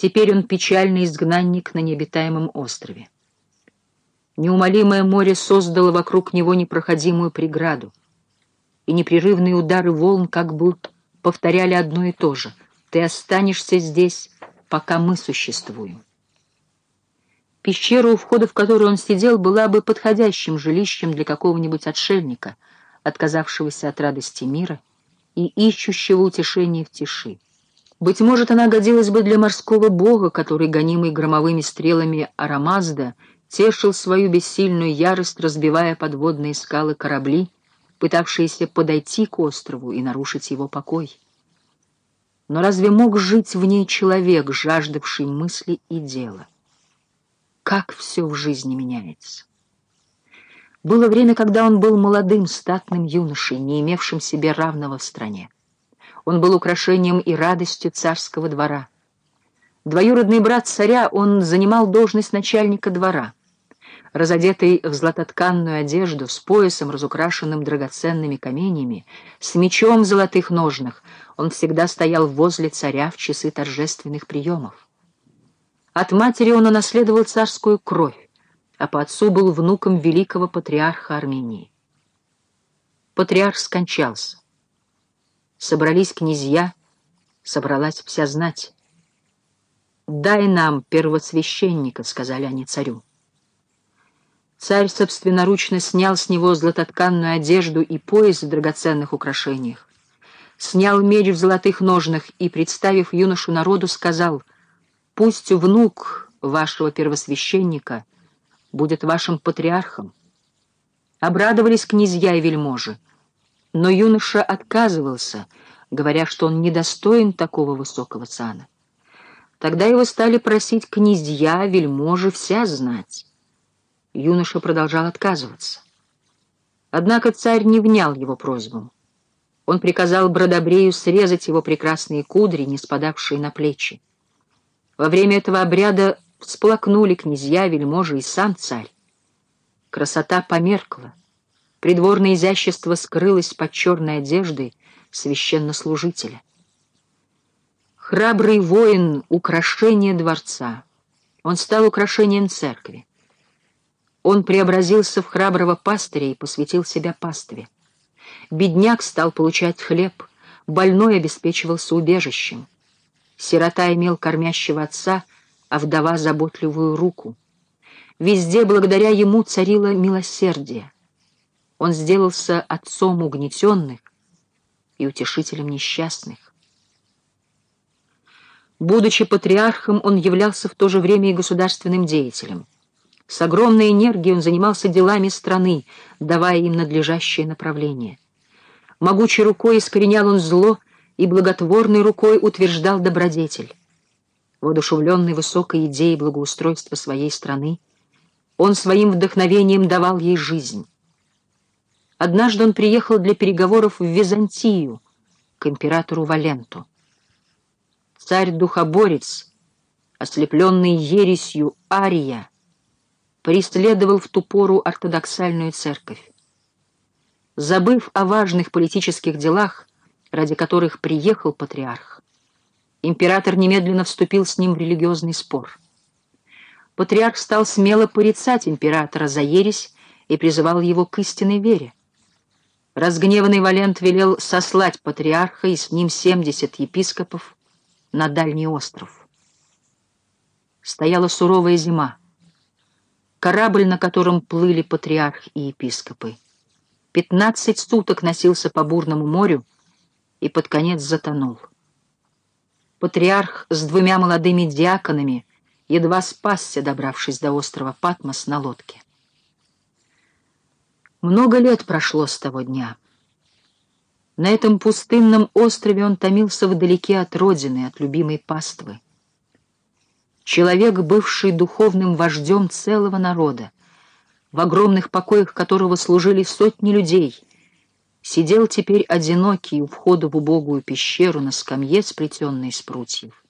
Теперь он печальный изгнанник на необитаемом острове. Неумолимое море создало вокруг него непроходимую преграду, и непрерывные удары волн как бы повторяли одно и то же. «Ты останешься здесь, пока мы существуем». Пещера, у входа в которую он сидел, была бы подходящим жилищем для какого-нибудь отшельника, отказавшегося от радости мира и ищущего утешения в тиши. Быть может, она годилась бы для морского бога, который, гонимый громовыми стрелами Арамазда, тешил свою бессильную ярость, разбивая подводные скалы корабли, пытавшиеся подойти к острову и нарушить его покой. Но разве мог жить в ней человек, жаждавший мысли и дела? Как все в жизни меняется! Было время, когда он был молодым, статным юношей, не имевшим себе равного в стране. Он был украшением и радостью царского двора. Двоюродный брат царя, он занимал должность начальника двора. Разодетый в златотканную одежду, с поясом, разукрашенным драгоценными каменьями, с мечом в золотых ножнах, он всегда стоял возле царя в часы торжественных приемов. От матери он унаследовал царскую кровь, а по отцу был внуком великого патриарха Армении. Патриарх скончался. Собрались князья, собралась вся знать. «Дай нам первосвященника», — сказали они царю. Царь собственноручно снял с него златотканную одежду и пояс в драгоценных украшениях, снял меч в золотых ножнах и, представив юношу народу, сказал, «Пусть внук вашего первосвященника будет вашим патриархом». Обрадовались князья и вельможи. Но юноша отказывался, говоря, что он недостоин такого высокого сана. Тогда его стали просить князья, вельможи, вся знать. Юноша продолжал отказываться. Однако царь не внял его просьбам. Он приказал Бродобрею срезать его прекрасные кудри, не спадавшие на плечи. Во время этого обряда всплакнули князья, вельможи и сам царь. Красота померкла. Придворное изящество скрылось под черной одеждой священнослужителя. Храбрый воин — украшение дворца. Он стал украшением церкви. Он преобразился в храброго пастыря и посвятил себя пастве. Бедняк стал получать хлеб, больной обеспечивался убежищем. Сирота имел кормящего отца, а вдова — заботливую руку. Везде благодаря ему царило милосердие. Он сделался отцом угнетенных и утешителем несчастных. Будучи патриархом, он являлся в то же время и государственным деятелем. С огромной энергией он занимался делами страны, давая им надлежащее направление. Могучей рукой искоренял он зло и благотворной рукой утверждал добродетель. Воодушевленный высокой идеей благоустройства своей страны, он своим вдохновением давал ей жизнь. Однажды он приехал для переговоров в Византию к императору Валенту. Царь-духоборец, ослепленный ересью Ария, преследовал в ту пору ортодоксальную церковь. Забыв о важных политических делах, ради которых приехал патриарх, император немедленно вступил с ним в религиозный спор. Патриарх стал смело порицать императора за ересь и призывал его к истинной вере. Разгневанный Валент велел сослать патриарха и с ним семьдесят епископов на дальний остров. Стояла суровая зима. Корабль, на котором плыли патриарх и епископы. Пятнадцать суток носился по бурному морю и под конец затонул. Патриарх с двумя молодыми диаконами едва спасся, добравшись до острова Патмос на лодке. Много лет прошло с того дня. На этом пустынном острове он томился вдалеке от родины, от любимой паствы. Человек, бывший духовным вождем целого народа, в огромных покоях которого служили сотни людей, сидел теперь одинокий у входа в убогую пещеру на скамье, сплетенной из прутьев,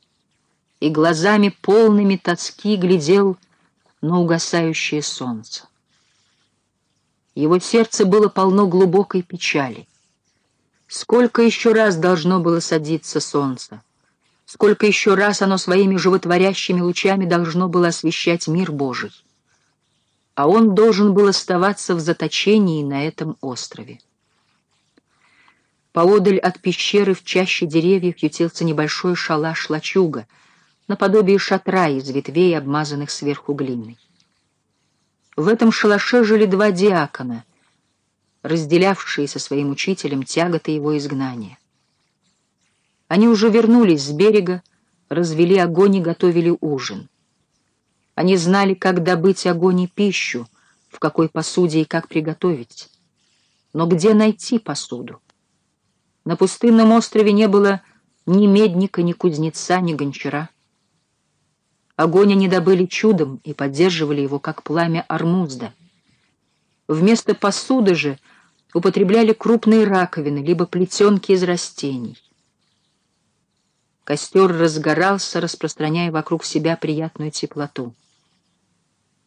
и глазами полными тоски глядел на угасающее солнце. Его сердце было полно глубокой печали. Сколько еще раз должно было садиться солнце? сколько еще раз оно своими животворящими лучами должно было освещать мир Божий. А он должен был оставаться в заточении на этом острове. Поодаль от пещеры в чаще деревьев ютился небольшой шалаш-лачуга, наподобие шатра из ветвей, обмазанных сверху глиной. В этом шалаше жили два диакона, разделявшие со своим учителем тяготы его изгнания. Они уже вернулись с берега, развели огонь и готовили ужин. Они знали, как добыть огонь и пищу, в какой посуде и как приготовить. Но где найти посуду? На пустынном острове не было ни медника, ни кузнеца, ни гончара. Огонь они добыли чудом и поддерживали его, как пламя армузда. Вместо посуды же употребляли крупные раковины, либо плетенки из растений. Костер разгорался, распространяя вокруг себя приятную теплоту.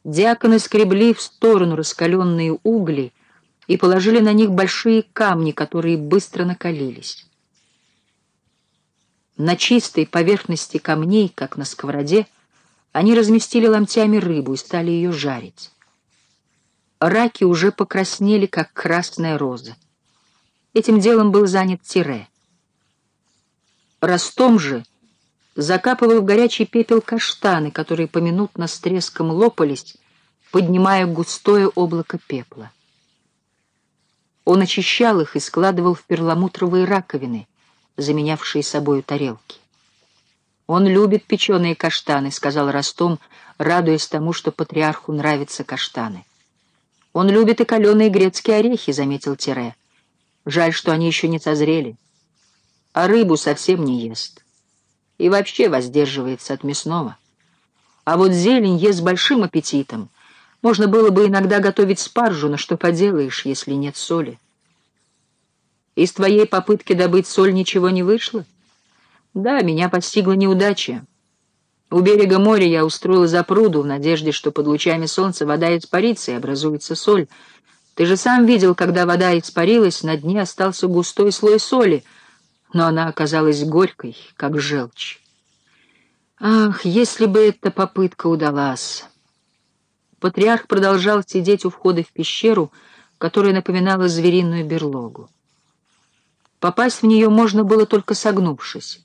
Диаконы скребли в сторону раскаленные угли и положили на них большие камни, которые быстро накалились. На чистой поверхности камней, как на сковороде, они разместили ломтями рыбу и стали ее жарить. Раки уже покраснели, как красная роза. Этим делом был занят Тире. Ростом же закапывал в горячий пепел каштаны, которые поминутно с треском лопались, поднимая густое облако пепла. Он очищал их и складывал в перламутровые раковины, заменявшие собою тарелки. «Он любит печеные каштаны», — сказал Ростом, радуясь тому, что патриарху нравятся каштаны. «Он любит и каленые грецкие орехи», — заметил Тире. «Жаль, что они еще не созрели» а рыбу совсем не ест. И вообще воздерживается от мясного. А вот зелень ест с большим аппетитом. Можно было бы иногда готовить спаржу, но что поделаешь, если нет соли? Из твоей попытки добыть соль ничего не вышло? Да, меня постигла неудача. У берега моря я устроила запруду в надежде, что под лучами солнца вода испарится и образуется соль. Ты же сам видел, когда вода испарилась, на дне остался густой слой соли — но она оказалась горькой, как желчь. Ах, если бы эта попытка удалась! Патриарх продолжал сидеть у входа в пещеру, которая напоминала звериную берлогу. Попасть в нее можно было только согнувшись.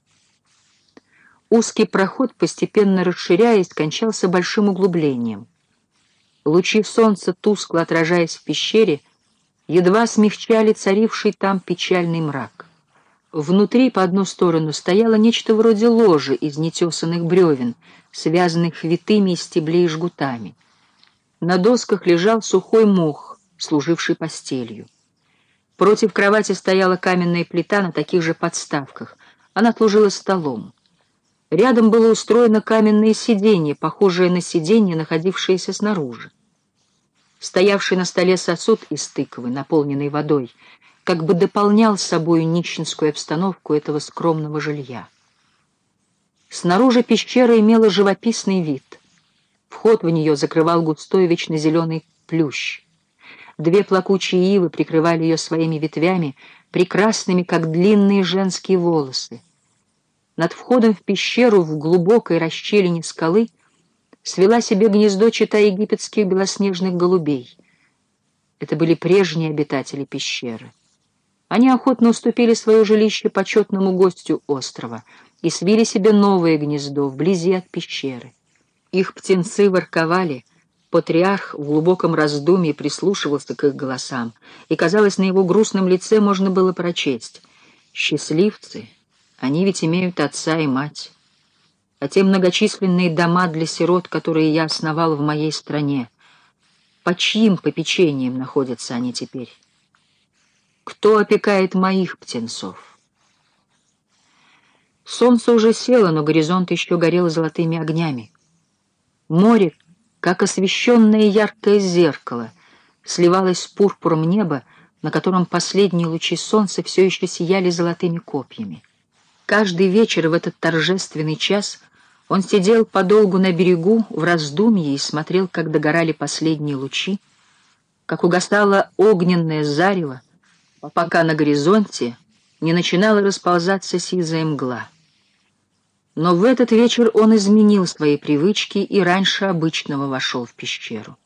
Узкий проход, постепенно расширяясь, кончался большим углублением. Лучи солнца, тускло отражаясь в пещере, едва смягчали царивший там печальный мрак. Внутри по одну сторону стояло нечто вроде ложи из нетесанных бревен, связанных витыми из стеблей и жгутами. На досках лежал сухой мох, служивший постелью. Против кровати стояла каменная плита на таких же подставках. Она служила столом. Рядом было устроено каменное сиденье, похожее на сиденье, находившееся снаружи. Стоявший на столе сосуд из тыквы, наполненный водой, как бы дополнял собой нищенскую обстановку этого скромного жилья. Снаружи пещера имела живописный вид. Вход в нее закрывал густой вечно зеленый плющ. Две плакучие ивы прикрывали ее своими ветвями, прекрасными, как длинные женские волосы. Над входом в пещеру в глубокой расщелине скалы свела себе гнездо чита египетских белоснежных голубей. Это были прежние обитатели пещеры. Они охотно уступили свое жилище почетному гостю острова и свили себе новое гнездо вблизи от пещеры. Их птенцы ворковали, патриарх в глубоком раздумье прислушивался к их голосам, и, казалось, на его грустном лице можно было прочесть «Счастливцы, они ведь имеют отца и мать, а те многочисленные дома для сирот, которые я основал в моей стране, по чьим попечением находятся они теперь?» Кто опекает моих птенцов? Солнце уже село, но горизонт еще горел золотыми огнями. Море, как освещенное яркое зеркало, сливалось с пурпуром неба, на котором последние лучи солнца все еще сияли золотыми копьями. Каждый вечер в этот торжественный час он сидел подолгу на берегу в раздумье и смотрел, как догорали последние лучи, как угасало огненное зарево, пока на горизонте не начинала расползаться сизая мгла. Но в этот вечер он изменил свои привычки и раньше обычного вошел в пещеру.